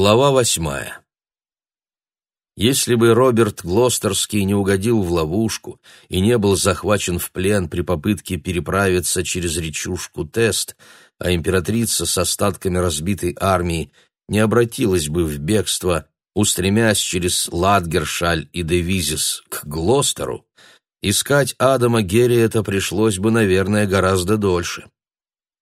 Глава восьмая. Если бы Роберт Глостерский не угодил в ловушку и не был захвачен в плен при попытке переправиться через речушку Тест, а императрица с остатками разбитой армии не обратилась бы в бегство, устремясь через Ладгершаль и Девизис к Глостеру, искать Адама Герриета пришлось бы, наверное, гораздо дольше.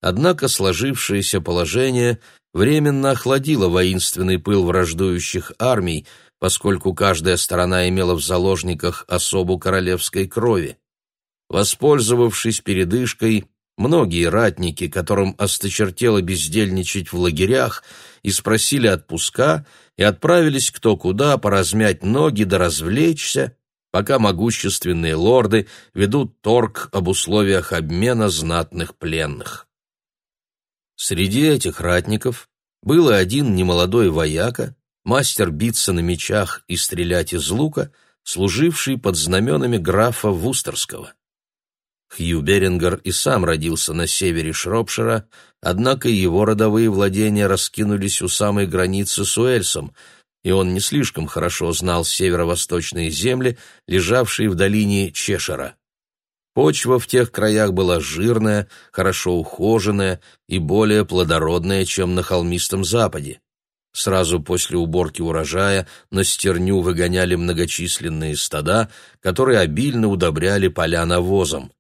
Однако сложившееся положение временно охладило воинственный пыл враждующих армий, поскольку каждая сторона имела в заложниках особу королевской крови. Воспользовавшись передышкой, многие ратники, которым осточертело бездельничать в лагерях, и спросили отпуска и отправились кто куда поразмять ноги да развлечься, пока могущественные лорды ведут торг об условиях обмена знатных пленных. Среди этих ратников был один немолодой вояка, мастер биться на мечах и стрелять из лука, служивший под знаменами графа Вустерского. Хью Берингер и сам родился на севере Шропшира, однако его родовые владения раскинулись у самой границы с Уэльсом, и он не слишком хорошо знал северо-восточные земли, лежавшие в долине Чешера. Почва в тех краях была жирная, хорошо ухоженная и более плодородная, чем на холмистом западе. Сразу после уборки урожая на стерню выгоняли многочисленные стада, которые обильно удобряли поля навозом.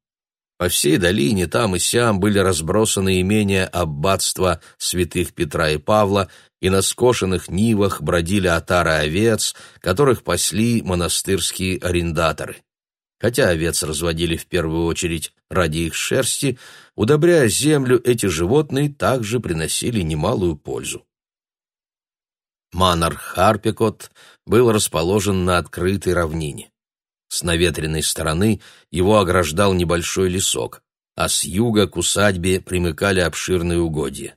По всей долине там и сям были разбросаны имения аббатства святых Петра и Павла, и на скошенных нивах бродили отары овец, которых пасли монастырские арендаторы. Хотя овец разводили в первую очередь ради их шерсти, удобряя землю, эти животные также приносили немалую пользу. Манор Харпикот был расположен на открытой равнине. С наветренной стороны его ограждал небольшой лесок, а с юга к усадьбе примыкали обширные угодья.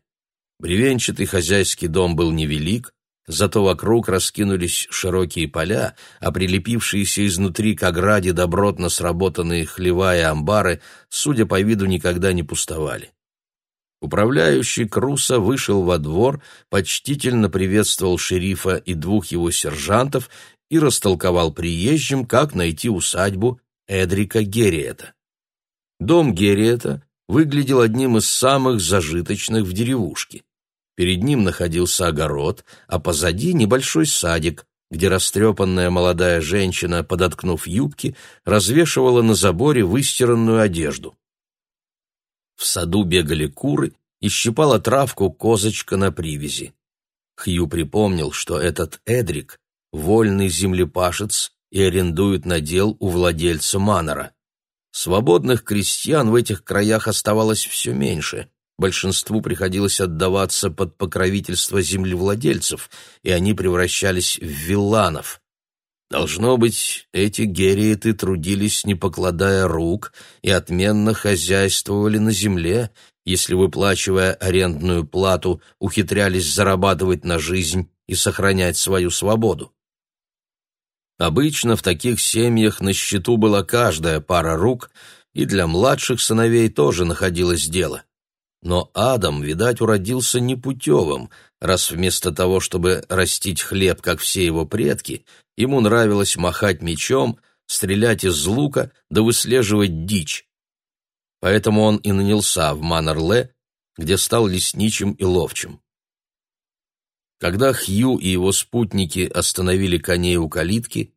Бревенчатый хозяйский дом был невелик, Зато вокруг раскинулись широкие поля, а прилепившиеся изнутри к ограде добротно сработанные хлева и амбары, судя по виду, никогда не пустовали. Управляющий Круса вышел во двор, почтительно приветствовал шерифа и двух его сержантов и растолковал приезжим, как найти усадьбу Эдрика Герриета. Дом Герриета выглядел одним из самых зажиточных в деревушке. Перед ним находился огород, а позади небольшой садик, где растрепанная молодая женщина, подоткнув юбки, развешивала на заборе выстиранную одежду. В саду бегали куры и щипала травку козочка на привязи. Хью припомнил, что этот Эдрик — вольный землепашец и арендует надел у владельца манора. Свободных крестьян в этих краях оставалось все меньше, большинству приходилось отдаваться под покровительство землевладельцев, и они превращались в вилланов. Должно быть, эти гериеты трудились, не покладая рук, и отменно хозяйствовали на земле, если, выплачивая арендную плату, ухитрялись зарабатывать на жизнь и сохранять свою свободу. Обычно в таких семьях на счету была каждая пара рук, и для младших сыновей тоже находилось дело. Но Адам, видать, уродился непутевым, раз вместо того, чтобы растить хлеб, как все его предки, ему нравилось махать мечом, стрелять из лука да выслеживать дичь. Поэтому он и нанялся в Маннерле, где стал лесничим и ловчим. Когда Хью и его спутники остановили коней у калитки,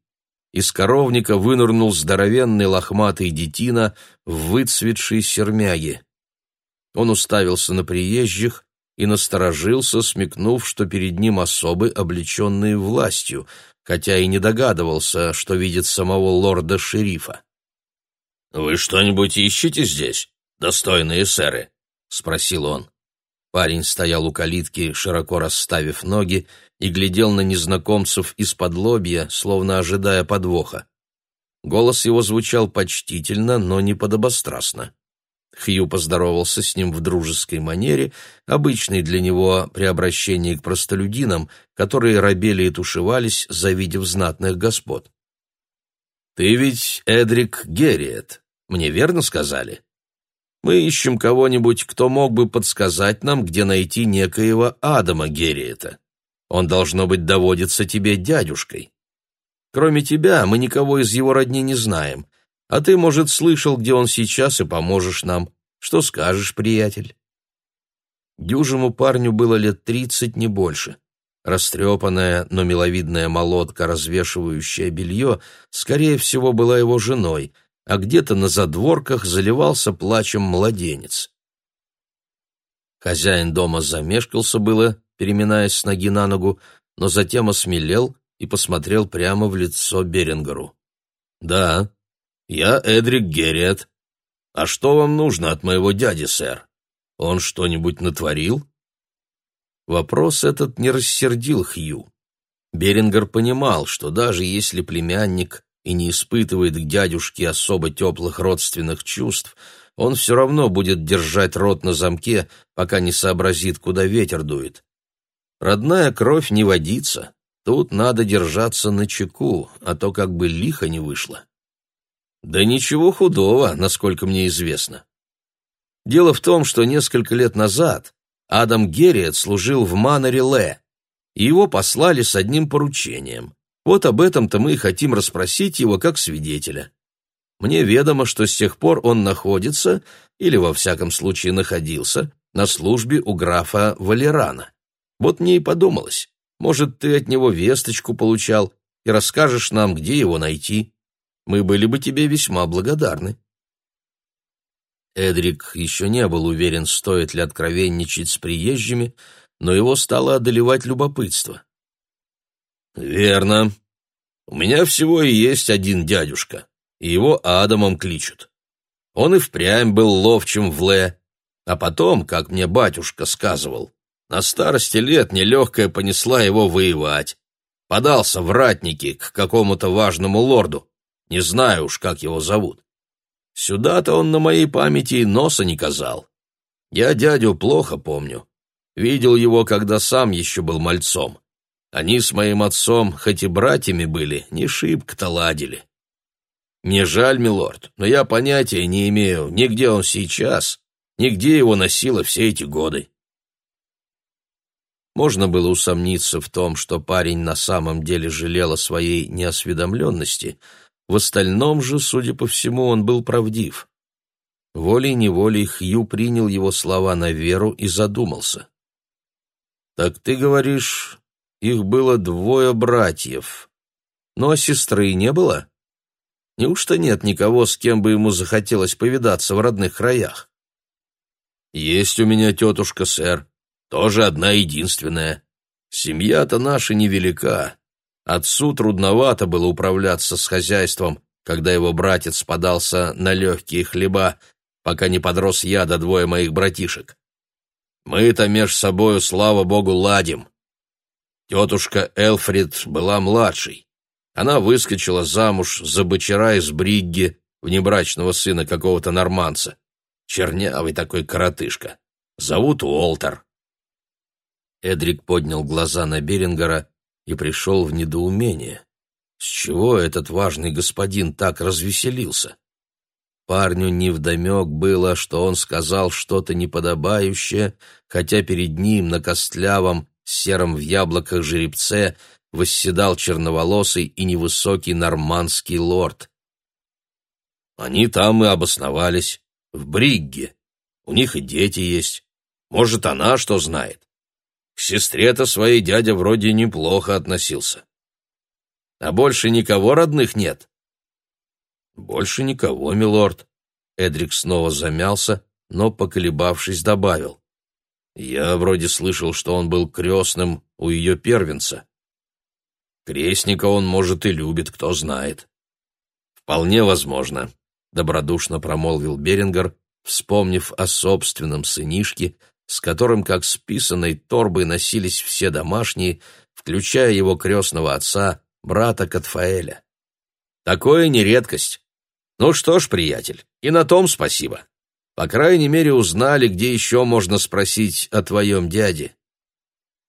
из коровника вынырнул здоровенный лохматый детина в выцветшей сермяге. Он уставился на приезжих и насторожился, смекнув, что перед ним особы, облеченные властью, хотя и не догадывался, что видит самого лорда-шерифа. «Вы что-нибудь ищете здесь, достойные сэры?» — спросил он. Парень стоял у калитки, широко расставив ноги, и глядел на незнакомцев из-под лобья, словно ожидая подвоха. Голос его звучал почтительно, но не подобострастно. Хью поздоровался с ним в дружеской манере, обычной для него при обращении к простолюдинам, которые робели и тушевались, завидев знатных господ. «Ты ведь Эдрик Герриет, мне верно сказали? Мы ищем кого-нибудь, кто мог бы подсказать нам, где найти некоего Адама Герриета. Он, должно быть, доводится тебе дядюшкой. Кроме тебя, мы никого из его родни не знаем, а ты, может, слышал, где он сейчас, и поможешь нам. Что скажешь, приятель?» Дюжему парню было лет тридцать, не больше. Растрепанная, но миловидная молотка, развешивающая белье, скорее всего, была его женой, а где-то на задворках заливался плачем младенец. Хозяин дома замешкался было, переминаясь с ноги на ногу, но затем осмелел и посмотрел прямо в лицо Берингеру. «Да, я Эдрик Герриет. А что вам нужно от моего дяди, сэр? Он что-нибудь натворил?» Вопрос этот не рассердил Хью. Берингер понимал, что даже если племянник и не испытывает к дядюшке особо теплых родственных чувств, он все равно будет держать рот на замке, пока не сообразит, куда ветер дует. Родная кровь не водится, тут надо держаться на чеку, а то как бы лихо не вышло. Да ничего худого, насколько мне известно. Дело в том, что несколько лет назад Адам Герриет служил в Манаре-Ле, и его послали с одним поручением. Вот об этом-то мы и хотим расспросить его как свидетеля. Мне ведомо, что с тех пор он находится, или во всяком случае находился, на службе у графа Валерана. Вот мне и подумалось, может, ты от него весточку получал и расскажешь нам, где его найти. Мы были бы тебе весьма благодарны. Эдрик еще не был уверен, стоит ли откровенничать с приезжими, но его стало одолевать любопытство. «Верно. У меня всего и есть один дядюшка, и его Адамом кличут. Он и впрямь был ловчим в Ле, а потом, как мне батюшка сказывал, на старости лет нелегкая понесла его воевать. Подался в ратники к какому-то важному лорду, не знаю уж, как его зовут. Сюда-то он на моей памяти и носа не казал. Я дядю плохо помню. Видел его, когда сам еще был мальцом. Они с моим отцом, хоть и братьями были, не шибко-то ладили. Мне жаль, милорд, но я понятия не имею, ни где он сейчас, ни где его носило все эти годы. Можно было усомниться в том, что парень на самом деле жалел о своей неосведомленности — в остальном же, судя по всему, он был правдив. Волей-неволей Хью принял его слова на веру и задумался. «Так ты говоришь, их было двое братьев. А сестры не было? Неужто нет никого, с кем бы ему захотелось повидаться в родных краях?» «Есть у меня тетушка, сэр, тоже одна единственная. Семья-то наша невелика, Отцу трудновато было управляться с хозяйством, когда его братец подался на легкие хлеба, пока не подрос я до двое моих братишек. Мы-то меж собою, слава богу, ладим. Тетушка Элфрид была младшей. Она выскочила замуж за бычара из Бригги, внебрачного сына какого-то норманца. Чернявый такой коротышка. Зовут Уолтер. Эдрик поднял глаза на Берингера и пришел в недоумение. С чего этот важный господин так развеселился? Парню невдомек было, что он сказал что-то неподобающее, хотя перед ним на костлявом, сером в яблоках жеребце восседал черноволосый и невысокий нормандский лорд. Они там и обосновались, в Бригге. У них и дети есть. Может, она что знает. К сестре-то своей дядя вроде неплохо относился. А больше никого родных нет? Больше никого, милорд. Эдрик снова замялся, но, поколебавшись, добавил. Я вроде слышал, что он был крестным у ее первенца. Крестника он, может, и любит, кто знает. Вполне возможно, добродушно промолвил Берингер, вспомнив о собственном сынишке, с которым, как с писаной торбой, носились все домашние, включая его крестного отца, брата Катфаэля. Такое не редкость. Ну что ж, приятель, и на том спасибо. По крайней мере, узнали, где еще можно спросить о твоем дяде.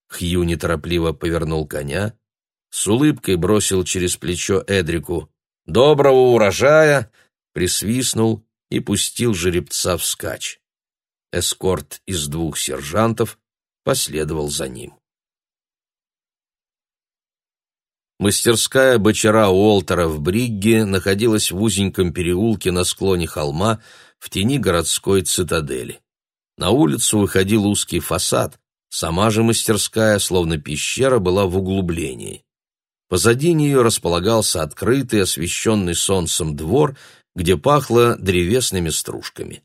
Хью неторопливо повернул коня, с улыбкой бросил через плечо Эдрику «Доброго урожая!» присвистнул и пустил жеребца вскачь эскорт из двух сержантов последовал за ним. Мастерская бочара Уолтера в Бригге находилась в узеньком переулке на склоне холма в тени городской цитадели. На улицу выходил узкий фасад, сама же мастерская, словно пещера, была в углублении. Позади нее располагался открытый, освещенный солнцем двор, где пахло древесными стружками.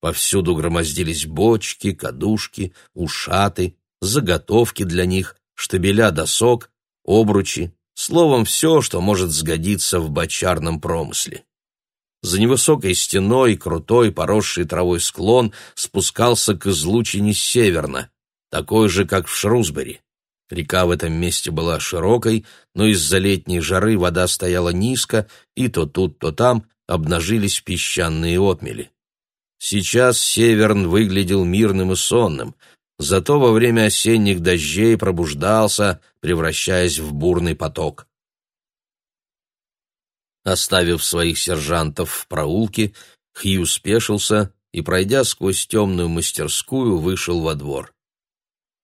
Повсюду громоздились бочки, кадушки, ушаты, заготовки для них, штабеля досок, обручи, словом, все, что может сгодиться в бочарном промысле. За невысокой стеной крутой, поросший травой склон спускался к излучине северно, такой же, как в Шрусбери. Река в этом месте была широкой, но из-за летней жары вода стояла низко, и то тут, то там обнажились песчаные отмели. Сейчас Северн выглядел мирным и сонным, зато во время осенних дождей пробуждался, превращаясь в бурный поток. Оставив своих сержантов в проулке, Хью спешился и, пройдя сквозь темную мастерскую, вышел во двор.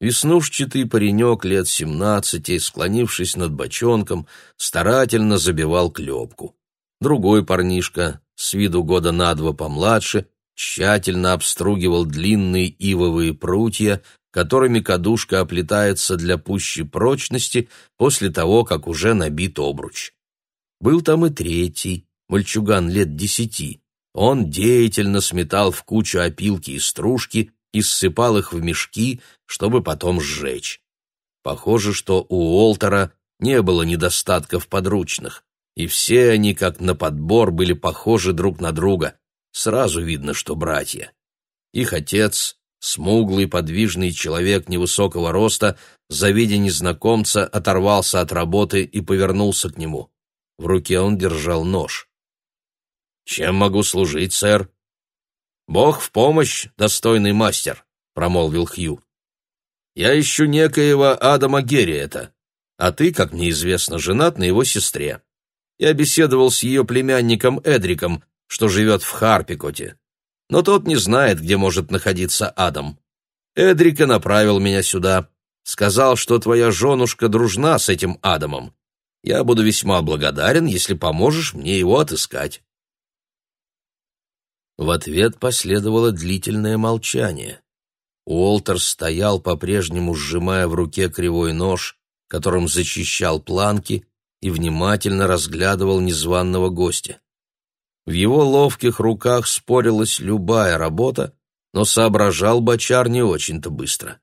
Веснушчатый паренек лет семнадцати, склонившись над бочонком, старательно забивал клепку. Другой парнишка, с виду года на два помладше, тщательно обстругивал длинные ивовые прутья, которыми кадушка оплетается для пущей прочности после того, как уже набит обруч. Был там и третий, мальчуган лет десяти. Он деятельно сметал в кучу опилки и стружки и ссыпал их в мешки, чтобы потом сжечь. Похоже, что у Уолтера не было недостатков подручных, и все они, как на подбор, были похожи друг на друга, Сразу видно, что братья. Их отец, смуглый подвижный человек невысокого роста, завидя незнакомца, оторвался от работы и повернулся к нему. В руке он держал нож. «Чем могу служить, сэр?» «Бог в помощь, достойный мастер», — промолвил Хью. «Я ищу некоего Адама Герриета, а ты, как мне известно, женат на его сестре. Я беседовал с ее племянником Эдриком, что живет в Харпикоте. Но тот не знает, где может находиться Адам. Эдрика направил меня сюда. Сказал, что твоя женушка дружна с этим Адамом. Я буду весьма благодарен, если поможешь мне его отыскать. В ответ последовало длительное молчание. Уолтер стоял, по-прежнему сжимая в руке кривой нож, которым зачищал планки, и внимательно разглядывал незваного гостя. В его ловких руках спорилась любая работа, но соображал бочар не очень-то быстро.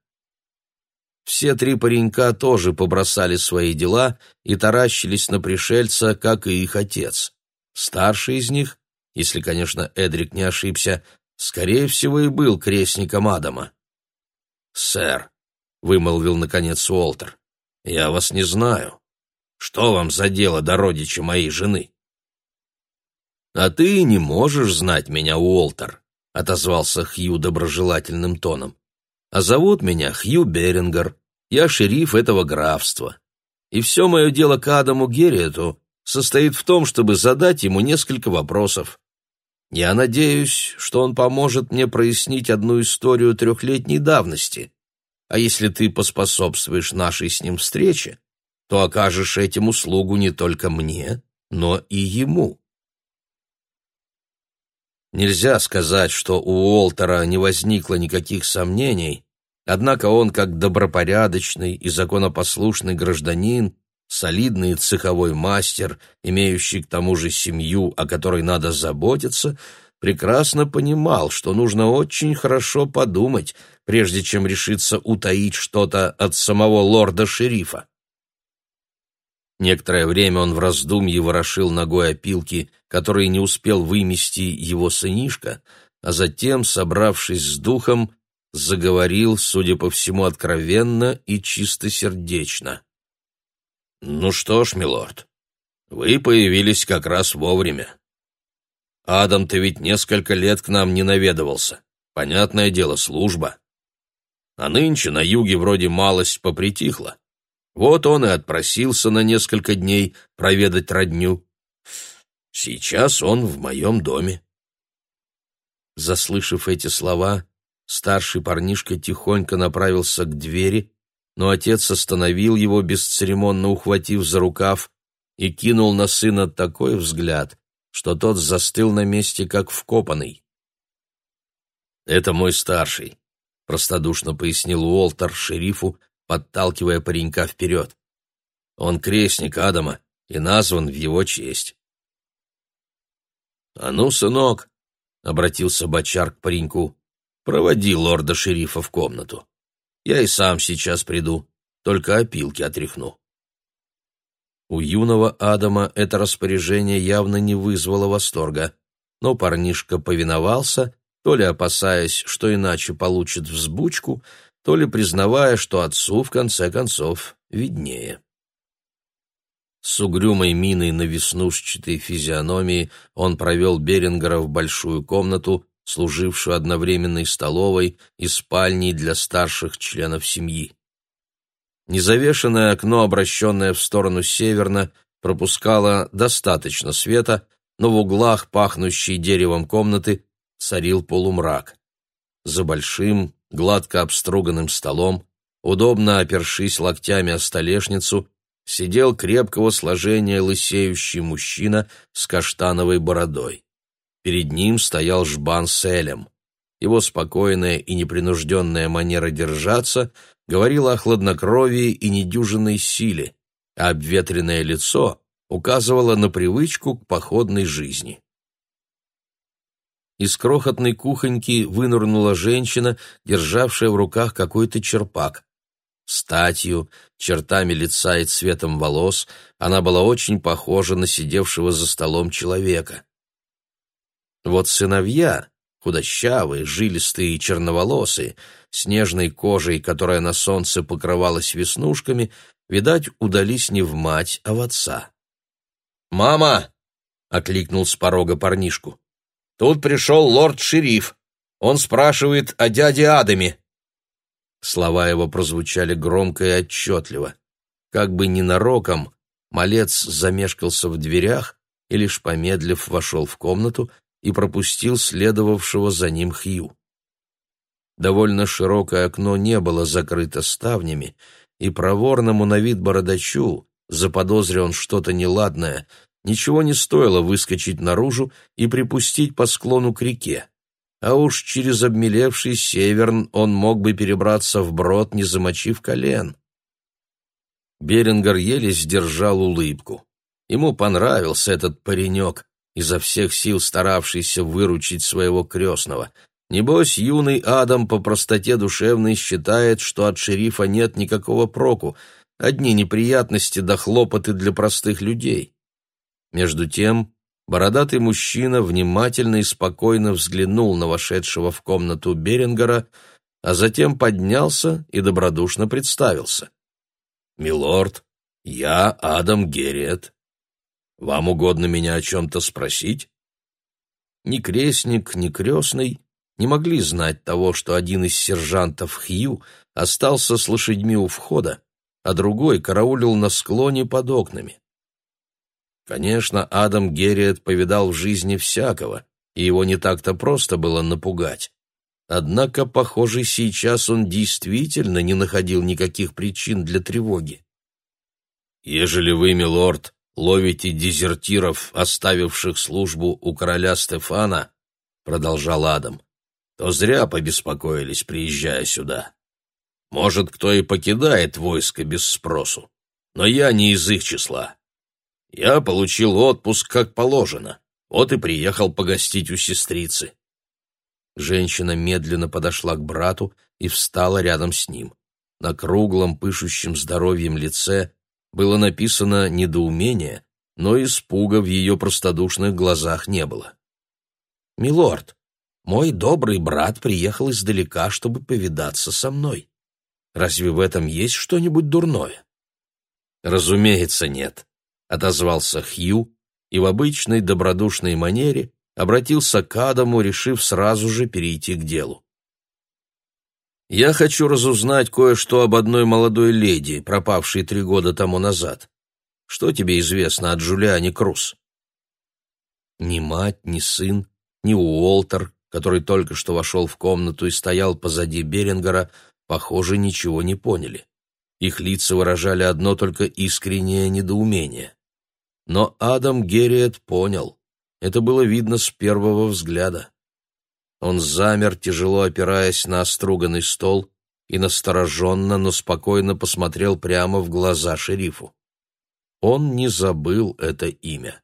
Все три паренька тоже побросали свои дела и таращились на пришельца, как и их отец. Старший из них, если, конечно, Эдрик не ошибся, скорее всего и был крестником Адама. «Сэр», — вымолвил наконец Уолтер, — «я вас не знаю. Что вам за дело до родича моей жены?» «А ты не можешь знать меня, Уолтер», — отозвался Хью доброжелательным тоном. «А зовут меня Хью Берингер. Я шериф этого графства. И все мое дело к Адаму Герриету состоит в том, чтобы задать ему несколько вопросов. Я надеюсь, что он поможет мне прояснить одну историю трехлетней давности. А если ты поспособствуешь нашей с ним встрече, то окажешь этим услугу не только мне, но и ему». Нельзя сказать, что у Уолтера не возникло никаких сомнений, однако он, как добропорядочный и законопослушный гражданин, солидный цеховой мастер, имеющий к тому же семью, о которой надо заботиться, прекрасно понимал, что нужно очень хорошо подумать, прежде чем решиться утаить что-то от самого лорда-шерифа. Некоторое время он в раздумье ворошил ногой опилки, которые не успел вымести его сынишка, а затем, собравшись с духом, заговорил, судя по всему, откровенно и чистосердечно. «Ну что ж, милорд, вы появились как раз вовремя. Адам-то ведь несколько лет к нам не наведывался. Понятное дело, служба. А нынче на юге вроде малость попритихла. Вот он и отпросился на несколько дней проведать родню. Сейчас он в моем доме. Заслышав эти слова, старший парнишка тихонько направился к двери, но отец остановил его, бесцеремонно ухватив за рукав, и кинул на сына такой взгляд, что тот застыл на месте, как вкопанный. «Это мой старший», — простодушно пояснил Уолтер шерифу, подталкивая паренька вперед. «Он крестник Адама и назван в его честь». «А ну, сынок», — обратился бочар к пареньку, — «проводи лорда-шерифа в комнату. Я и сам сейчас приду, только опилки отряхну». У юного Адама это распоряжение явно не вызвало восторга, но парнишка повиновался, то ли опасаясь, что иначе получит взбучку, то ли признавая, что отцу, в конце концов, виднее. С угрюмой миной на веснушчатой физиономии он провел Берингера в большую комнату, служившую одновременно и столовой, и спальней для старших членов семьи. Незавешенное окно, обращенное в сторону северно, пропускало достаточно света, но в углах, пахнущей деревом комнаты, царил полумрак. За большим, гладко обструганным столом, удобно опершись локтями о столешницу, сидел крепкого сложения лысеющий мужчина с каштановой бородой. Перед ним стоял жбан с Элем. Его спокойная и непринужденная манера держаться говорила о хладнокровии и недюжинной силе, а обветренное лицо указывало на привычку к походной жизни. Из крохотной кухоньки вынырнула женщина, державшая в руках какой-то черпак. Статью, чертами лица и цветом волос она была очень похожа на сидевшего за столом человека. Вот сыновья, худощавые, жилистые и черноволосые, с нежной кожей, которая на солнце покрывалась веснушками, видать, удались не в мать, а в отца. «Мама!» — окликнул с порога парнишку. «Тут пришел лорд-шериф. Он спрашивает о дяде Адаме». Слова его прозвучали громко и отчетливо. Как бы ненароком, малец замешкался в дверях и, лишь помедлив, вошел в комнату и пропустил следовавшего за ним Хью. Довольно широкое окно не было закрыто ставнями, и проворному на вид бородачу, он что-то неладное, ничего не стоило выскочить наружу и припустить по склону к реке а уж через обмелевший северн он мог бы перебраться вброд, не замочив колен. Берингер еле сдержал улыбку. Ему понравился этот паренек, изо всех сил старавшийся выручить своего крестного. Небось, юный Адам по простоте душевной считает, что от шерифа нет никакого проку, одни неприятности да хлопоты для простых людей. Между тем, бородатый мужчина внимательно и спокойно взглянул на вошедшего в комнату Берингера, а затем поднялся и добродушно представился. «Милорд, я Адам Герриет. Вам угодно меня о чем-то спросить?» Ни крестник, ни крестный не могли знать того, что один из сержантов Хью остался с лошадьми у входа, а другой караулил на склоне под окнами. Конечно, Адам Герриет повидал в жизни всякого, и его не так-то просто было напугать. Однако, похоже, сейчас он действительно не находил никаких причин для тревоги. «Ежели вы, милорд, ловите дезертиров, оставивших службу у короля Стефана, — продолжал Адам, — то зря побеспокоились, приезжая сюда. Может, кто и покидает войско без спросу, но я не из их числа. Я получил отпуск как положено, вот и приехал погостить у сестрицы. Женщина медленно подошла к брату и встала рядом с ним. На круглом, пышущем здоровьем лице было написано недоумение, но испуга в ее простодушных глазах не было. «Милорд, мой добрый брат приехал издалека, чтобы повидаться со мной. Разве в этом есть что-нибудь дурное?» «Разумеется, нет», отозвался Хью и в обычной добродушной манере обратился к Адаму, решив сразу же перейти к делу. «Я хочу разузнать кое-что об одной молодой леди, пропавшей три года тому назад. Что тебе известно о Джулиане Круз?» Ни мать, ни сын, ни Уолтер, который только что вошел в комнату и стоял позади Берингера, похоже, ничего не поняли. Их лица выражали одно только искреннее недоумение. Но Адам Герриет понял. Это было видно с первого взгляда. Он замер, тяжело опираясь на оструганный стол, и настороженно, но спокойно посмотрел прямо в глаза шерифу. Он не забыл это имя.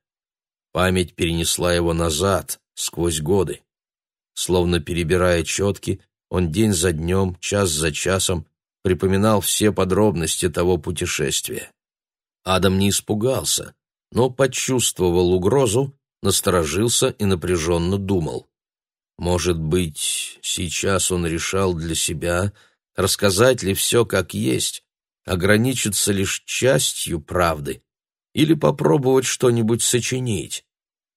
Память перенесла его назад, сквозь годы. Словно перебирая четки, он день за днем, час за часом припоминал все подробности того путешествия. Адам не испугался, но почувствовал угрозу, насторожился и напряженно думал. Может быть, сейчас он решал для себя, рассказать ли все как есть, ограничиться лишь частью правды или попробовать что-нибудь сочинить.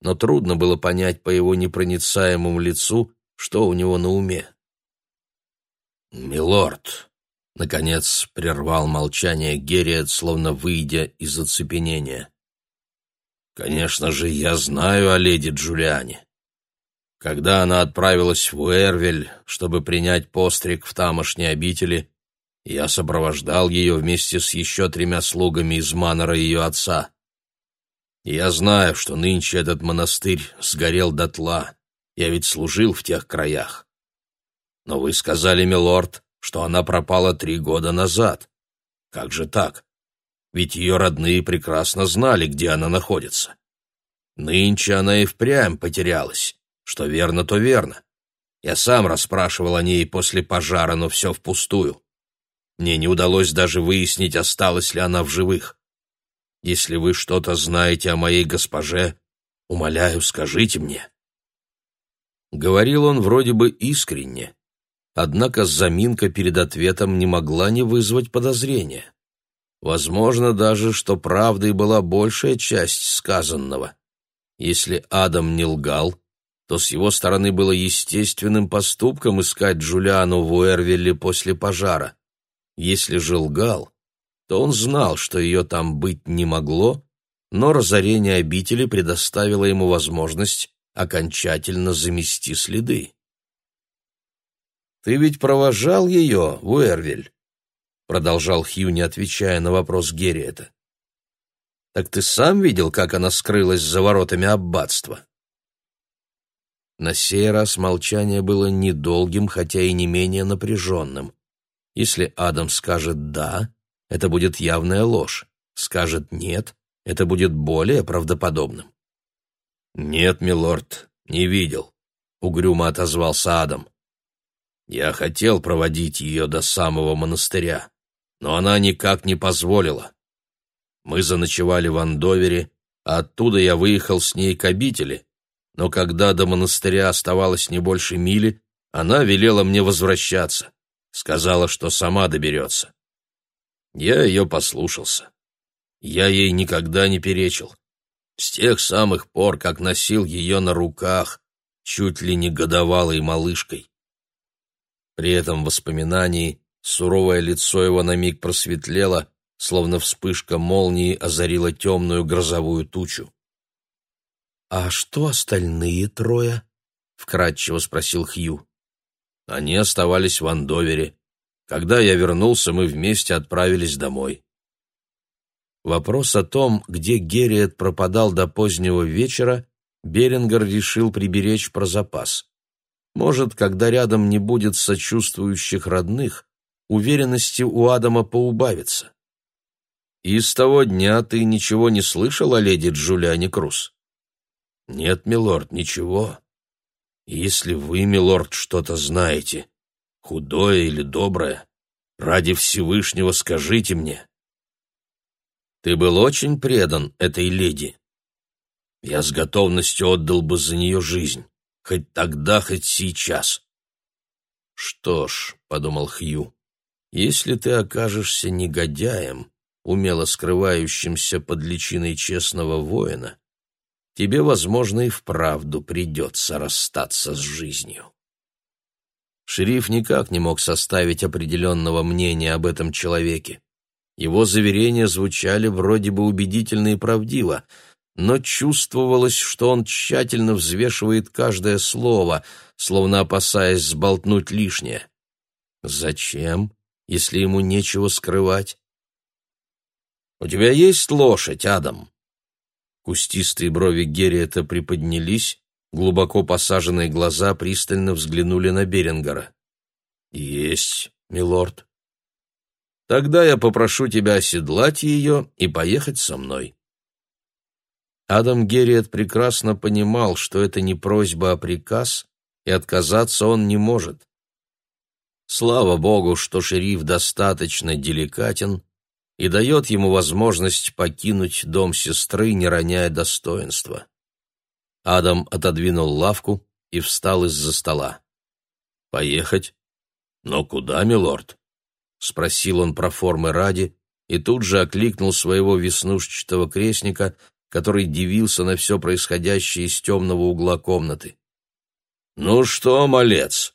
Но трудно было понять по его непроницаемому лицу, что у него на уме. «Милорд», — наконец прервал молчание Герриет, словно выйдя из оцепенения. «Конечно же, я знаю о леди Джулиане. Когда она отправилась в Уэрвель, чтобы принять постриг в тамошней обители, я сопровождал ее вместе с еще тремя слугами из манора ее отца. Я знаю, что нынче этот монастырь сгорел дотла. Я ведь служил в тех краях. Но вы сказали, милорд, что она пропала три года назад. Как же так? Ведь ее родные прекрасно знали, где она находится. Нынче она и впрямь потерялась. Что верно, то верно. Я сам расспрашивал о ней после пожара, но все впустую. Мне не удалось даже выяснить, осталась ли она в живых. Если вы что-то знаете о моей госпоже, умоляю, скажите мне. Говорил он вроде бы искренне, однако заминка перед ответом не могла не вызвать подозрения. Возможно даже, что правдой была большая часть сказанного. Если Адам не лгал, то с его стороны было естественным поступком искать Джулиану в Уэрвилле после пожара. Если же лгал, то он знал, что ее там быть не могло, но разорение обители предоставило ему возможность окончательно замести следы. «Ты ведь провожал ее, Уэрвиль?» Продолжал Хью, не отвечая на вопрос Герриэта. «Так ты сам видел, как она скрылась за воротами аббатства?» На сей раз молчание было недолгим, хотя и не менее напряженным. Если Адам скажет «да», это будет явная ложь. Скажет «нет», это будет более правдоподобным. «Нет, милорд, не видел», — угрюмо отозвался Адам. «Я хотел проводить ее до самого монастыря, но она никак не позволила. Мы заночевали в Андовере, а оттуда я выехал с ней к обители, но когда до монастыря оставалось не больше мили, она велела мне возвращаться, сказала, что сама доберется. Я ее послушался. Я ей никогда не перечил. С тех самых пор, как носил ее на руках, чуть ли не годовалой малышкой. При этом воспоминании суровое лицо его на миг просветлело, словно вспышка молнии озарила темную грозовую тучу. «А что остальные трое?» — вкратчиво спросил Хью. «Они оставались в Андовере. Когда я вернулся, мы вместе отправились домой». Вопрос о том, где Герриет пропадал до позднего вечера, Берингер решил приберечь про запас. Может, когда рядом не будет сочувствующих родных, уверенности у Адама поубавится. «И с того дня ты ничего не слышал о леди Джулиане Круз?» «Нет, милорд, ничего. Если вы, милорд, что-то знаете, худое или доброе, ради Всевышнего скажите мне». «Ты был очень предан этой леди. Я с готовностью отдал бы за нее жизнь, хоть тогда, хоть сейчас». «Что ж», — подумал Хью, — «если ты окажешься негодяем, умело скрывающимся под личиной честного воина, тебе, возможно, и вправду придется расстаться с жизнью. Шериф никак не мог составить определенного мнения об этом человеке. Его заверения звучали вроде бы убедительно и правдиво, но чувствовалось, что он тщательно взвешивает каждое слово, словно опасаясь сболтнуть лишнее. Зачем, если ему нечего скрывать? У тебя есть лошадь, Адам?» Кустистые брови Герриета приподнялись, глубоко посаженные глаза пристально взглянули на Берингера. «Есть, милорд». «Тогда я попрошу тебя оседлать ее и поехать со мной». Адам Герриет прекрасно понимал, что это не просьба, а приказ, и отказаться он не может. Слава богу, что шериф достаточно деликатен и дает ему возможность покинуть дом сестры, не роняя достоинства. Адам отодвинул лавку и встал из-за стола. «Поехать? Но куда, милорд?» — спросил он про формы ради и тут же окликнул своего веснушчатого крестника, который дивился на все происходящее из темного угла комнаты. «Ну что, малец,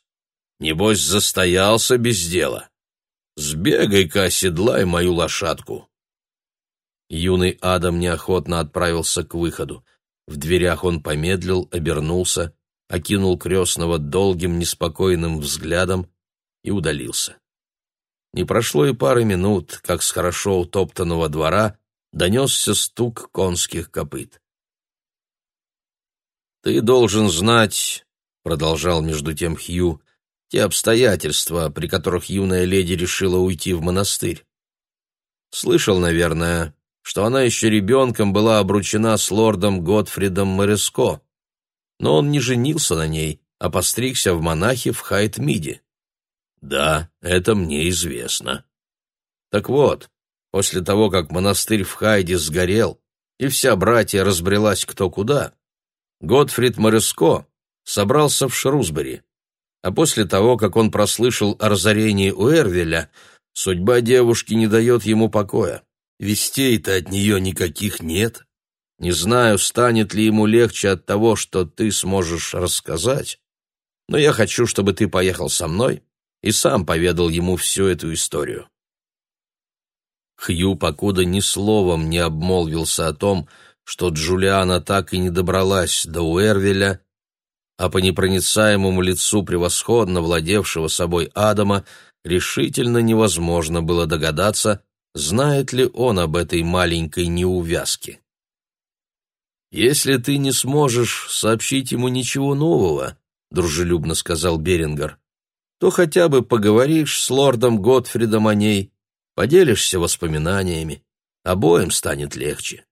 небось застоялся без дела? Сбегай-ка оседлай мою лошадку». Юный Адам неохотно отправился к выходу. В дверях он помедлил, обернулся, окинул крестного долгим, неспокойным взглядом и удалился. Не прошло и пары минут, как с хорошо утоптанного двора донесся стук конских копыт. «Ты должен знать», — продолжал между тем Хью, — «те обстоятельства, при которых юная леди решила уйти в монастырь. Слышал, наверное, что она еще ребенком была обручена с лордом Готфридом Мореско, но он не женился на ней, а постригся в монахи в Хайт-Миде. Да, это мне известно. Так вот, После того, как монастырь в Хайде сгорел, и вся братья разбрелась кто куда, Готфрид Мореско собрался в Шрусбери. А после того, как он прослышал о разорении Уэрвеля, судьба девушки не дает ему покоя. Вестей-то от нее никаких нет. Не знаю, станет ли ему легче от того, что ты сможешь рассказать, но я хочу, чтобы ты поехал со мной и сам поведал ему всю эту историю. Хью покуда ни словом не обмолвился о том, что Джулиана так и не добралась до Уэрвеля, а по непроницаемому лицу превосходно владевшего собой Адама решительно невозможно было догадаться, знает ли он об этой маленькой неувязке. «Если ты не сможешь сообщить ему ничего нового», — дружелюбно сказал Берингер, — «то хотя бы поговоришь с лордом Готфридом о ней Поделишься воспоминаниями, обоим станет легче.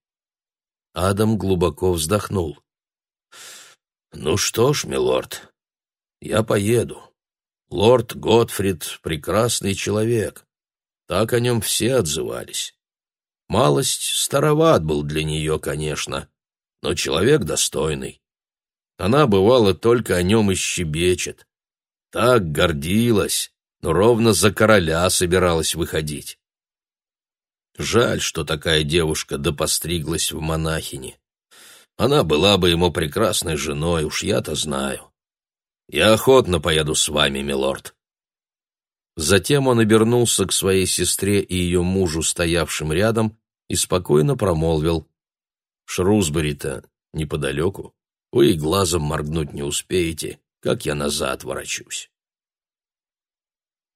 Адам глубоко вздохнул. «Ну что ж, милорд, я поеду. Лорд Готфрид — прекрасный человек. Так о нем все отзывались. Малость староват был для нее, конечно, но человек достойный. Она, бывало, только о нем и щебечет. Так гордилась, но ровно за короля собиралась выходить. Жаль, что такая девушка допостриглась в монахини. Она была бы ему прекрасной женой, уж я-то знаю. Я охотно поеду с вами, милорд. Затем он обернулся к своей сестре и ее мужу, стоявшим рядом, и спокойно промолвил. «Шрусбери-то неподалеку. Вы и глазом моргнуть не успеете, как я назад ворочусь».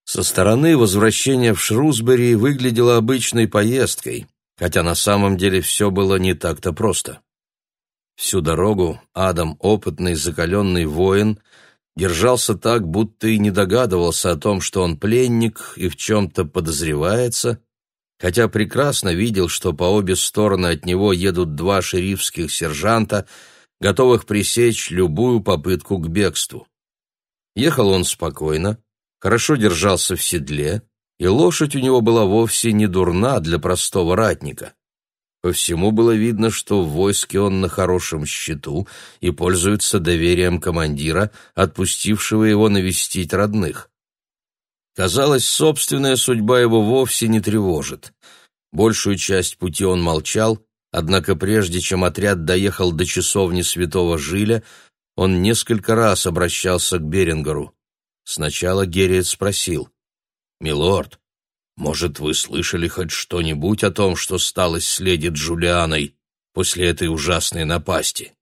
Со стороны возвращение в Шрусбери выглядело обычной поездкой, хотя на самом деле все было не так-то просто. Всю дорогу Адам, опытный, закаленный воин, держался так, будто и не догадывался о том, что он пленник и в чем-то подозревается, хотя прекрасно видел, что по обе стороны от него едут два шерифских сержанта, готовых пресечь любую попытку к бегству. Ехал он спокойно, хорошо держался в седле, и лошадь у него была вовсе не дурна для простого ратника. По всему было видно, что в войске он на хорошем счету и пользуется доверием командира, отпустившего его навестить родных. Казалось, собственная судьба его вовсе не тревожит. Большую часть пути он молчал, однако прежде чем отряд доехал до часовни святого Жиля, он несколько раз обращался к Берингеру. Сначала Герриет спросил. «Милорд, может, вы слышали хоть что-нибудь о том, что стало с леди Джулианой после этой ужасной напасти?»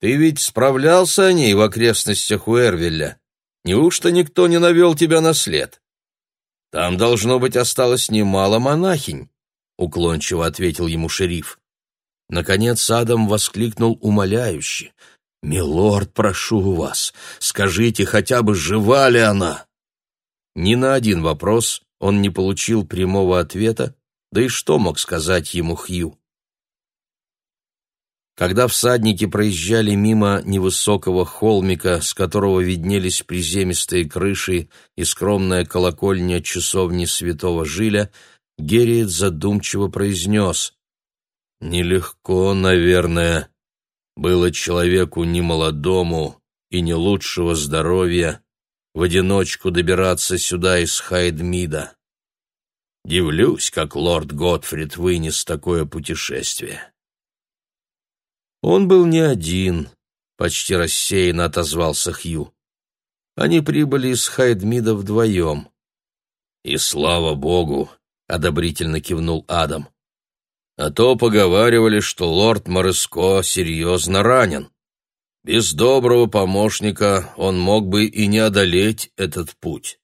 «Ты ведь справлялся о ней в окрестностях Уэрвилля. Неужто никто не навел тебя на след? Там, должно быть, осталось немало монахинь. — уклончиво ответил ему шериф. Наконец Адам воскликнул умоляюще. «Милорд, прошу вас, скажите хотя бы, жива ли она?» Ни на один вопрос он не получил прямого ответа, да и что мог сказать ему Хью? Когда всадники проезжали мимо невысокого холмика, с которого виднелись приземистые крыши и скромная колокольня часовни святого Жиля, Гериет задумчиво произнес «Нелегко, наверное, было человеку немолодому и не лучшего здоровья в одиночку добираться сюда из Хайдмида. Дивлюсь, как лорд Готфрид вынес такое путешествие». Он был не один, почти рассеянно отозвался Хью. Они прибыли из Хайдмида вдвоем. И слава богу, одобрительно кивнул Адам. А то поговаривали, что лорд Морыско серьезно ранен. Без доброго помощника он мог бы и не одолеть этот путь.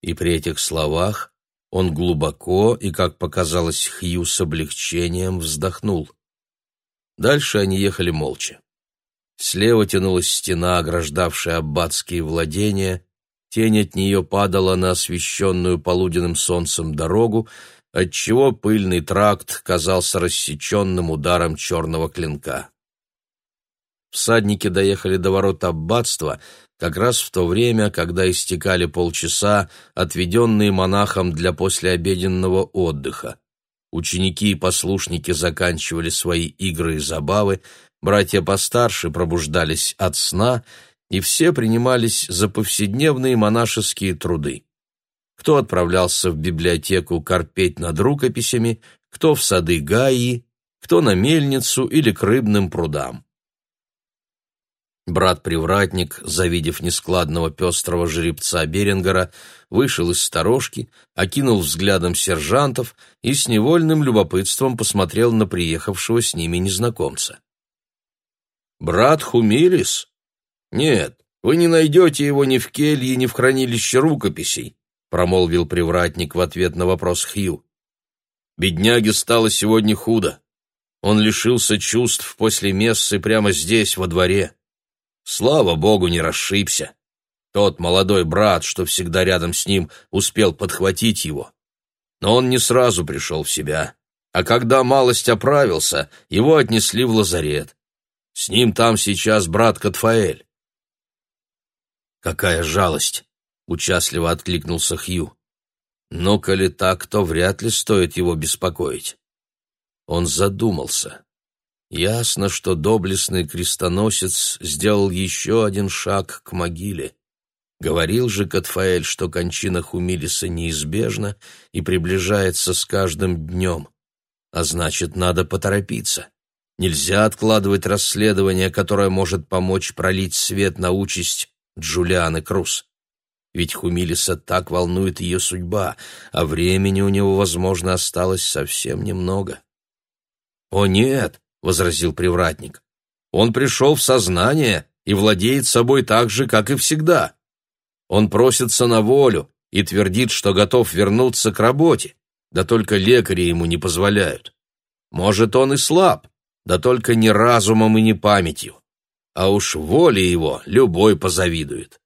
И при этих словах он глубоко и, как показалось Хью, с облегчением вздохнул. Дальше они ехали молча. Слева тянулась стена, ограждавшая аббатские владения, тень от нее падала на освещенную полуденным солнцем дорогу, отчего пыльный тракт казался рассеченным ударом черного клинка. Всадники доехали до ворот аббатства как раз в то время, когда истекали полчаса, отведенные монахам для послеобеденного отдыха. Ученики и послушники заканчивали свои игры и забавы, братья постарше пробуждались от сна, и все принимались за повседневные монашеские труды. Кто отправлялся в библиотеку корпеть над рукописями, кто в сады Гаи, кто на мельницу или к рыбным прудам. Брат-привратник, завидев нескладного пестрого жеребца Берингера, вышел из сторожки, окинул взглядом сержантов и с невольным любопытством посмотрел на приехавшего с ними незнакомца. «Брат Хумилис? Нет, вы не найдете его ни в келье, ни в хранилище рукописей», промолвил привратник в ответ на вопрос Хью. «Бедняге стало сегодня худо. Он лишился чувств после мессы прямо здесь, во дворе». Слава богу, не расшибся. Тот молодой брат, что всегда рядом с ним, успел подхватить его. Но он не сразу пришел в себя. А когда малость оправился, его отнесли в лазарет. С ним там сейчас брат Катфаэль. «Какая жалость!» — участливо откликнулся Хью. «Но коли так, то вряд ли стоит его беспокоить». Он задумался. Ясно, что доблестный крестоносец сделал еще один шаг к могиле. Говорил же Катфаэль, что кончина Хумилиса неизбежна и приближается с каждым днем. А значит, надо поторопиться. Нельзя откладывать расследование, которое может помочь пролить свет на участь Джулианы Круз. Ведь Хумилиса так волнует ее судьба, а времени у него, возможно, осталось совсем немного. О нет, возразил привратник. Он пришел в сознание и владеет собой так же, как и всегда. Он просится на волю и твердит, что готов вернуться к работе, да только лекари ему не позволяют. Может, он и слаб, да только не разумом и не памятью. А уж воле его любой позавидует.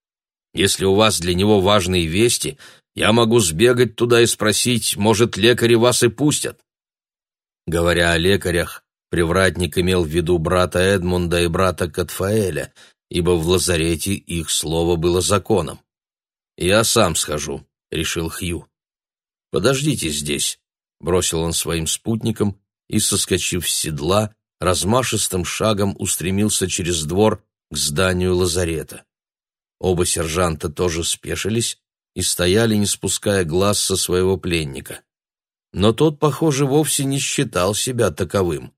Если у вас для него важные вести, я могу сбегать туда и спросить, может, лекари вас и пустят. Говоря о лекарях, Привратник имел в виду брата Эдмунда и брата Катфаэля, ибо в лазарете их слово было законом. «Я сам схожу», — решил Хью. «Подождите здесь», — бросил он своим спутникам и, соскочив с седла, размашистым шагом устремился через двор к зданию лазарета. Оба сержанта тоже спешились и стояли, не спуская глаз со своего пленника. Но тот, похоже, вовсе не считал себя таковым.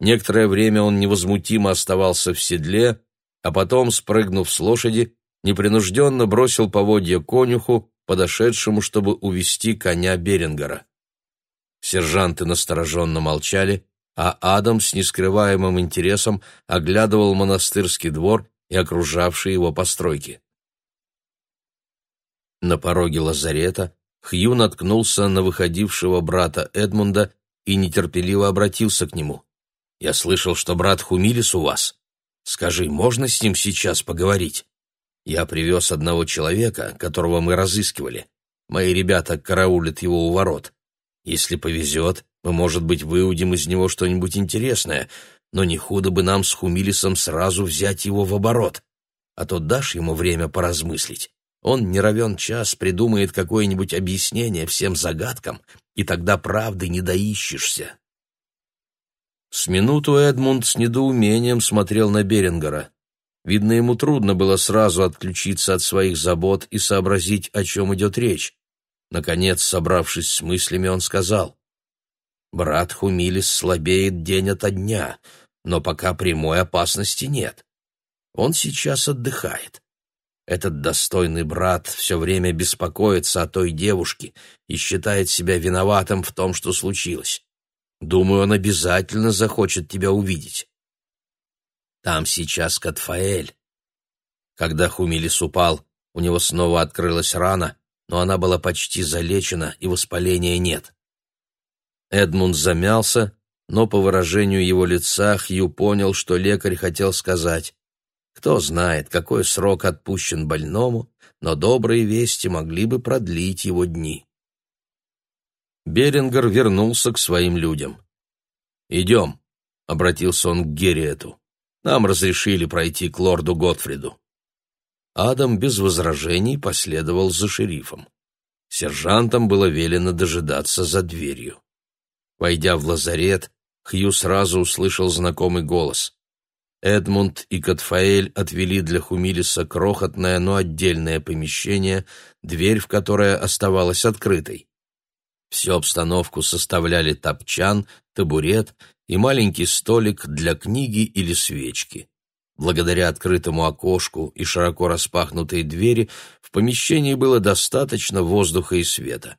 Некоторое время он невозмутимо оставался в седле, а потом, спрыгнув с лошади, непринужденно бросил поводья конюху, подошедшему, чтобы увести коня Берингера. Сержанты настороженно молчали, а Адам с нескрываемым интересом оглядывал монастырский двор и окружавшие его постройки. На пороге лазарета Хью наткнулся на выходившего брата Эдмунда и нетерпеливо обратился к нему. «Я слышал, что брат Хумилис у вас. Скажи, можно с ним сейчас поговорить? Я привез одного человека, которого мы разыскивали. Мои ребята караулят его у ворот. Если повезет, мы, может быть, выудим из него что-нибудь интересное, но не худо бы нам с Хумилисом сразу взять его в оборот. А то дашь ему время поразмыслить. Он не равен час придумает какое-нибудь объяснение всем загадкам, и тогда правды не доищешься. С минуту Эдмунд с недоумением смотрел на Берингера. Видно, ему трудно было сразу отключиться от своих забот и сообразить, о чем идет речь. Наконец, собравшись с мыслями, он сказал, «Брат Хумилис слабеет день ото дня, но пока прямой опасности нет. Он сейчас отдыхает. Этот достойный брат все время беспокоится о той девушке и считает себя виноватым в том, что случилось. Думаю, он обязательно захочет тебя увидеть. Там сейчас Катфаэль. Когда Хумилис упал, у него снова открылась рана, но она была почти залечена, и воспаления нет. Эдмунд замялся, но по выражению его лица Хью понял, что лекарь хотел сказать кто знает, какой срок отпущен больному, но добрые вести могли бы продлить его дни. Берингер вернулся к своим людям. «Идем», — обратился он к Гериету. «Нам разрешили пройти к лорду Готфриду». Адам без возражений последовал за шерифом. Сержантам было велено дожидаться за дверью. Войдя в лазарет, Хью сразу услышал знакомый голос. Эдмунд и Катфаэль отвели для Хумилиса крохотное, но отдельное помещение, дверь в которое оставалась открытой. Всю обстановку составляли топчан, табурет и маленький столик для книги или свечки. Благодаря открытому окошку и широко распахнутой двери в помещении было достаточно воздуха и света.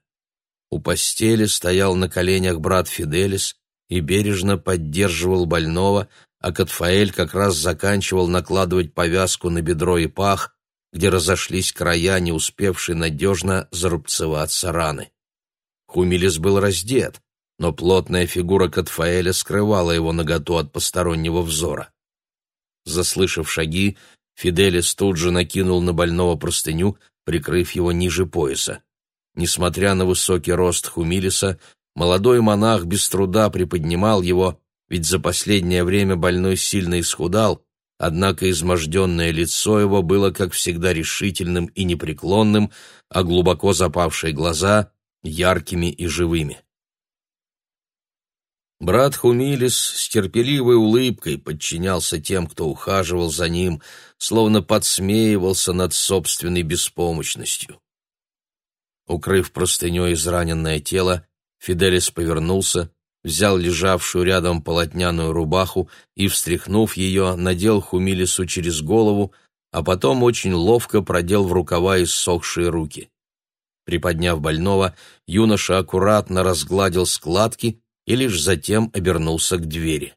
У постели стоял на коленях брат Фиделис и бережно поддерживал больного, а Катфаэль как раз заканчивал накладывать повязку на бедро и пах, где разошлись края, не успевшие надежно зарубцеваться раны. Хумилис был раздет, но плотная фигура Катфаэля скрывала его наготу от постороннего взора. Заслышав шаги, Фиделис тут же накинул на больного простыню, прикрыв его ниже пояса. Несмотря на высокий рост Хумилиса, молодой монах без труда приподнимал его, ведь за последнее время больной сильно исхудал, однако изможденное лицо его было, как всегда, решительным и непреклонным, а глубоко запавшие глаза — яркими и живыми. Брат Хумилис с терпеливой улыбкой подчинялся тем, кто ухаживал за ним, словно подсмеивался над собственной беспомощностью. Укрыв простыней израненное тело, Фиделис повернулся взял лежавшую рядом полотняную рубаху и, встряхнув ее, надел Хумилису через голову, а потом очень ловко продел в рукава иссохшие руки. Приподняв больного, юноша аккуратно разгладил складки и лишь затем обернулся к двери.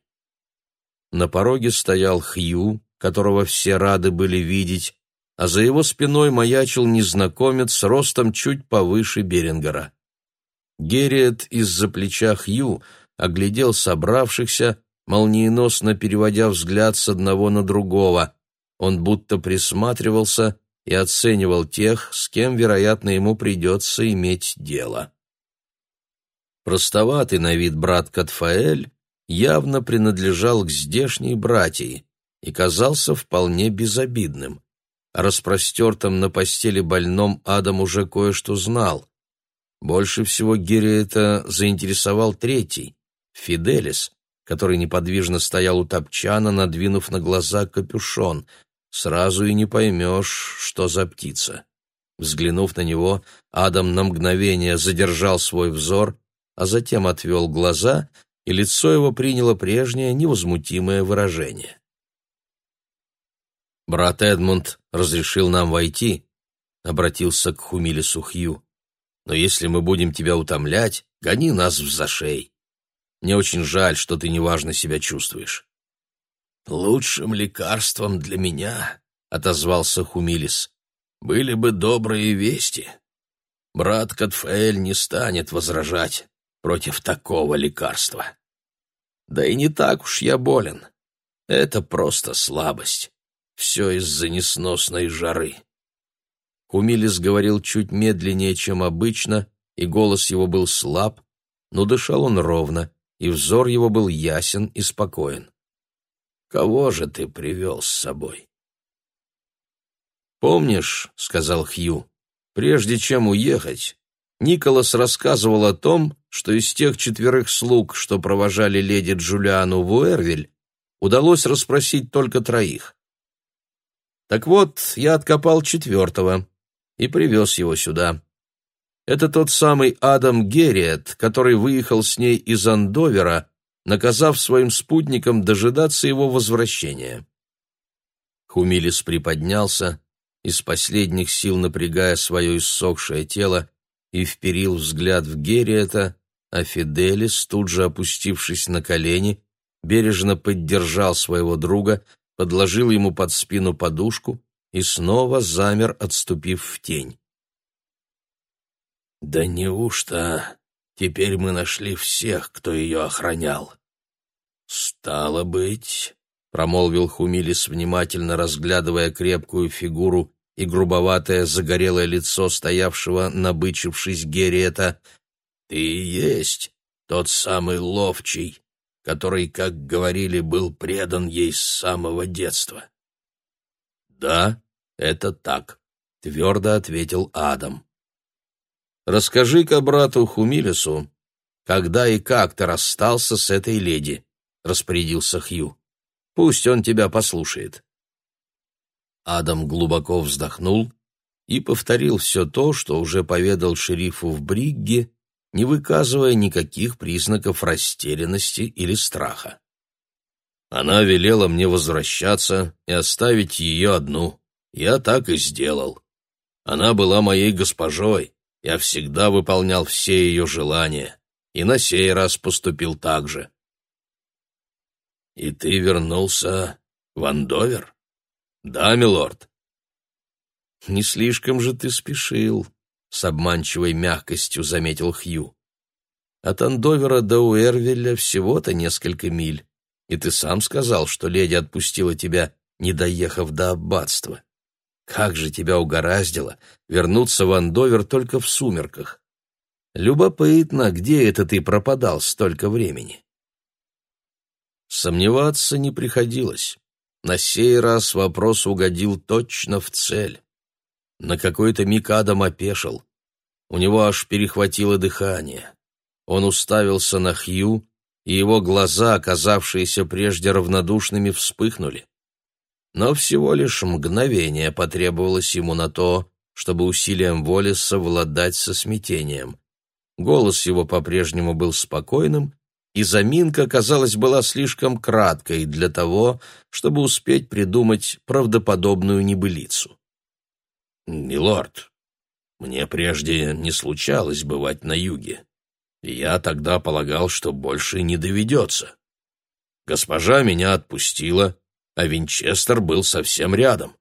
На пороге стоял Хью, которого все рады были видеть, а за его спиной маячил незнакомец ростом чуть повыше Берингера. Герриет из-за плеча Хью оглядел собравшихся, молниеносно переводя взгляд с одного на другого. Он будто присматривался и оценивал тех, с кем, вероятно, ему придется иметь дело. Простоватый на вид брат Катфаэль явно принадлежал к здешней братьи и казался вполне безобидным. О распростертом на постели больном Адам уже кое-что знал. Больше всего Гири это заинтересовал третий, Фиделис, который неподвижно стоял у топчана, надвинув на глаза капюшон. Сразу и не поймешь, что за птица. Взглянув на него, Адам на мгновение задержал свой взор, а затем отвел глаза, и лицо его приняло прежнее невозмутимое выражение. «Брат Эдмунд разрешил нам войти», — обратился к Хумилису Хью. «Но если мы будем тебя утомлять, гони нас в зашей. Мне очень жаль, что ты неважно себя чувствуешь». «Лучшим лекарством для меня», — отозвался Хумилис, — «были бы добрые вести. брат Катфаэль не станет возражать против такого лекарства. Да и не так уж я болен. Это просто слабость. Все из-за несносной жары. Хумилис говорил чуть медленнее, чем обычно, и голос его был слаб, но дышал он ровно, и взор его был ясен и спокоен. «Кого же ты привел с собой?» «Помнишь, — сказал Хью, — прежде чем уехать, Николас рассказывал о том, что из тех четверых слуг, что провожали леди Джулиану в Уэрвиль, удалось расспросить только троих. Так вот, я откопал четвертого и привез его сюда. Это тот самый Адам Герриет, который выехал с ней из Андовера, наказав своим спутникам дожидаться его возвращения. Хумилис приподнялся, из последних сил напрягая свое иссохшее тело, и вперил взгляд в Герриета, а Фиделис, тут же опустившись на колени, бережно поддержал своего друга, подложил ему под спину подушку и снова замер, отступив в тень. «Да неужто теперь мы нашли всех, кто ее охранял?» «Стало быть...» — промолвил Хумилис, внимательно разглядывая крепкую фигуру и грубоватое загорелое лицо стоявшего, набычившись Герриета. «Ты есть тот самый ловчий, который, как говорили, был предан ей с самого детства». «Да, это так», — твердо ответил Адам. «Расскажи-ка брату Хумилису, когда и как ты расстался с этой леди», — распорядился Хью. «Пусть он тебя послушает». Адам глубоко вздохнул и повторил все то, что уже поведал шерифу в Бригге, не выказывая никаких признаков растерянности или страха. Она велела мне возвращаться и оставить ее одну. Я так и сделал. Она была моей госпожой, я всегда выполнял все ее желания, и на сей раз поступил так же. «И ты вернулся в Андовер?» «Да, милорд». «Не слишком же ты спешил», — с обманчивой мягкостью заметил Хью. «От Андовера до Уэрвеля всего-то несколько миль, и ты сам сказал, что леди отпустила тебя, не доехав до аббатства. Как же тебя угораздило вернуться в Андовер только в сумерках. Любопытно, где это ты пропадал столько времени?» Сомневаться не приходилось. На сей раз вопрос угодил точно в цель. На какой-то миг Адам опешил. У него аж перехватило дыхание. Он уставился на Хью, и его глаза, оказавшиеся прежде равнодушными, вспыхнули. Но всего лишь мгновение потребовалось ему на то, чтобы усилием воли совладать со смятением. Голос его по-прежнему был спокойным, и заминка, казалось, была слишком краткой для того, чтобы успеть придумать правдоподобную небылицу. «Милорд, мне прежде не случалось бывать на юге, и я тогда полагал, что больше не доведется. Госпожа меня отпустила, а Винчестер был совсем рядом.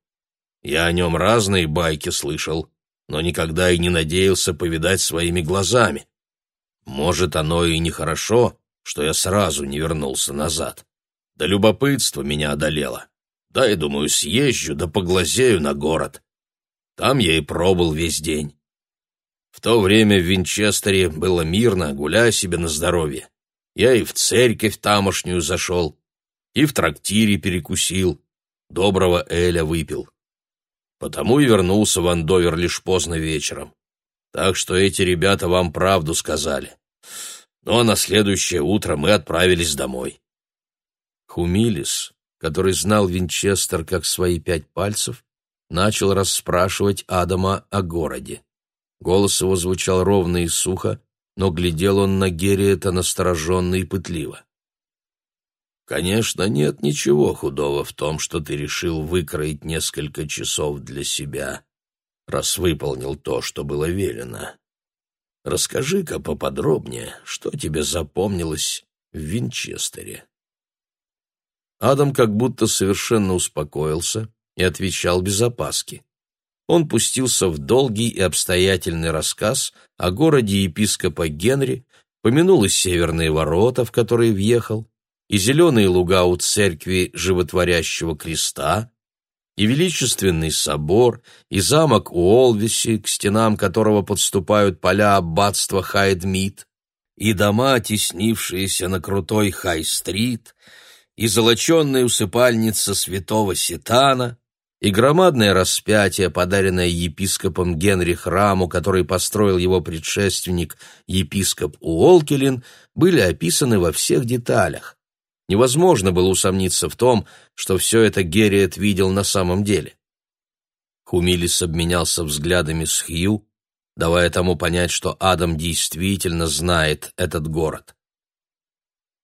Я о нем разные байки слышал, но никогда и не надеялся повидать своими глазами. Может, оно и нехорошо, что я сразу не вернулся назад. Да любопытство меня одолело. Да, и думаю, съезжу, да поглазею на город. Там я и пробыл весь день. В то время в Винчестере было мирно, гуляя себе на здоровье. Я и в церковь тамошнюю зашел, и в трактире перекусил, доброго Эля выпил. Потому и вернулся в Андовер лишь поздно вечером. Так что эти ребята вам правду сказали. А на следующее утро мы отправились домой. Хумилис, который знал Винчестер как свои пять пальцев, начал расспрашивать Адама о городе. Голос его звучал ровно и сухо, но глядел он на Герриета настороженно и пытливо. «Конечно, нет ничего худого в том, что ты решил выкроить несколько часов для себя, раз выполнил то, что было велено. Расскажи-ка поподробнее, что тебе запомнилось в Винчестере. Адам как будто совершенно успокоился и отвечал без опаски. он пустился в долгий и обстоятельный рассказ о городе епископа Генри, помянул и северные ворота, в которые въехал, и зеленые луга у церкви животворящего креста, и величественный собор, и замок Уолвиси, к стенам которого подступают поля аббатства Хайдмит, и дома, теснившиеся на крутой Хай-стрит, и золоченная усыпальница святого Ситана, и громадное распятие, подаренное епископом Генри храму, который построил его предшественник, епископ Уолкелин, были описаны во всех деталях. Невозможно было усомниться в том, что все это Герриет видел на самом деле. Хумилис обменялся взглядами с Хью, давая тому понять, что Адам действительно знает этот город.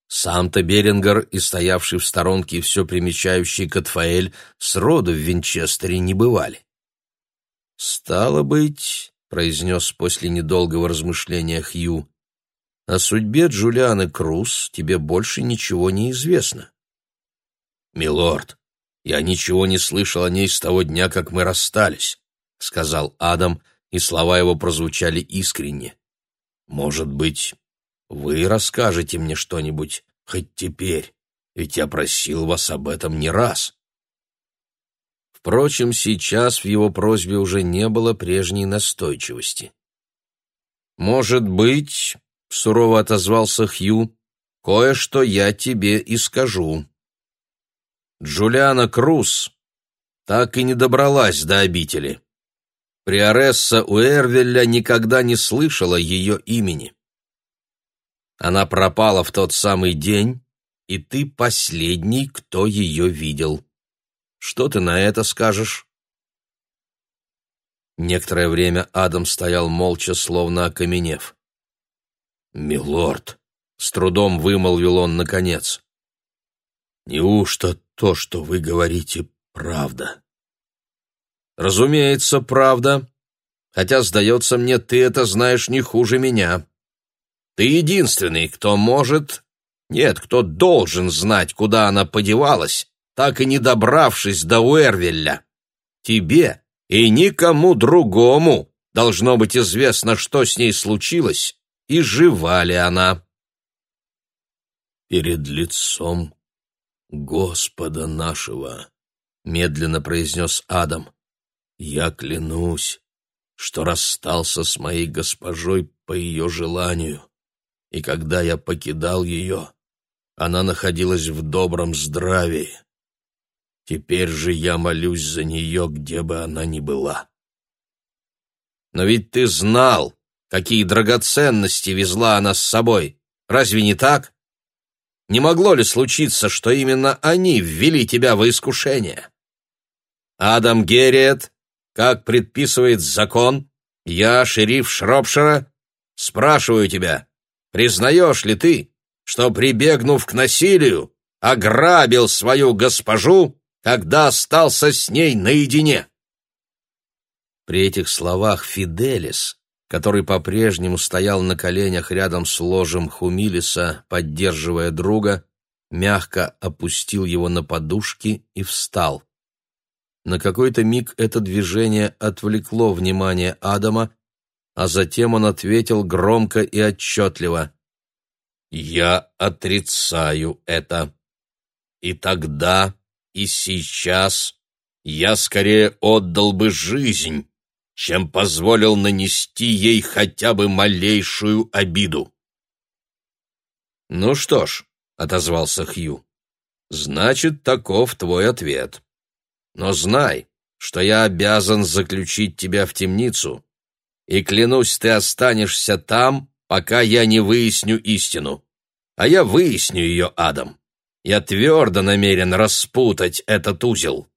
Сам-то Берингер и стоявший в сторонке все примечающий Катфаэль сроду в Винчестере не бывали. «Стало быть», — произнес после недолгого размышления Хью, — «о судьбе Джулианы Круз тебе больше ничего не известно». «Милорд, я ничего не слышал о ней с того дня, как мы расстались», — сказал Адам, и слова его прозвучали искренне. «Может быть, вы расскажете мне что-нибудь хоть теперь, ведь я просил вас об этом не раз. Впрочем, сейчас в его просьбе уже не было прежней настойчивости. «Может быть, — сурово отозвался Хью, — кое-что я тебе и скажу. Джулиана Круз так и не добралась до обители. Приоресса Уэрвеля никогда не слышала ее имени. Она пропала в тот самый день, и ты последний, кто ее видел. Что ты на это скажешь?» Некоторое время Адам стоял молча, словно окаменев. «Милорд!» — с трудом вымолвил он наконец. «Неужто то, что вы говорите, правда?» «Разумеется, правда. Хотя, сдается мне, ты это знаешь не хуже меня. Ты единственный, кто может... Нет, кто должен знать, куда она подевалась, так и не добравшись до Уэрвилля. Тебе и никому другому должно быть известно, что с ней случилось и жива ли она. «Перед лицом Господа нашего», — медленно произнес Адам, — «я клянусь, что расстался с моей госпожой по ее желанию и когда я покидал ее, она находилась в добром здравии. Теперь же я молюсь за нее, где бы она ни была. Но ведь ты знал, какие драгоценности везла она с собой. Разве не так? Не могло ли случиться, что именно они ввели тебя в искушение? Адам Герриет, как предписывает закон, я, шериф Шропшира, спрашиваю тебя, Признаешь ли ты, что, прибегнув к насилию, ограбил свою госпожу, когда остался с ней наедине?» При этих словах Фиделис, который по-прежнему стоял на коленях рядом с ложем Хумилиса, поддерживая друга, мягко опустил его на подушки и встал. На какой-то миг это движение отвлекло внимание Адама, а затем он ответил громко и отчетливо. «Я отрицаю это. И тогда, и сейчас я скорее отдал бы жизнь, чем позволил нанести ей хотя бы малейшую обиду». «Ну что ж», — отозвался Хью, — «значит, таков твой ответ. Но знай, что я обязан заключить тебя в темницу, и клянусь, ты останешься там, пока я не выясню истину. А я выясню ее, Адам. Я твердо намерен распутать этот узел.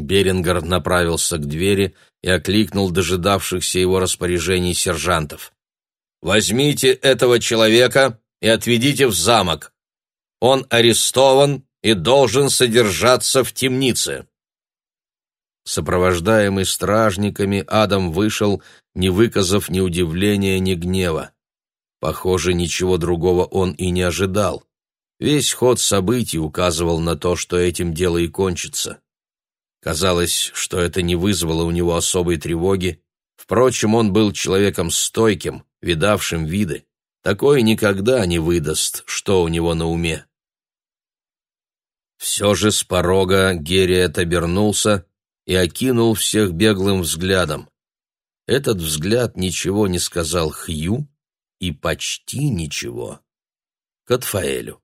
Берингер направился к двери и окликнул дожидавшихся его распоряжений сержантов. «Возьмите этого человека и отведите в замок. Он арестован и должен содержаться в темнице». Сопровождаемый стражниками, Адам вышел, не выказав ни удивления, ни гнева. Похоже, ничего другого он и не ожидал. Весь ход событий указывал на то, что этим дело и кончится. Казалось, что это не вызвало у него особой тревоги. Впрочем, он был человеком стойким, видавшим виды. Такой никогда не выдаст, что у него на уме. Все же с порога Гериет обернулся и окинул всех беглым взглядом. Этот взгляд ничего не сказал Хью и почти ничего Катфаэлю.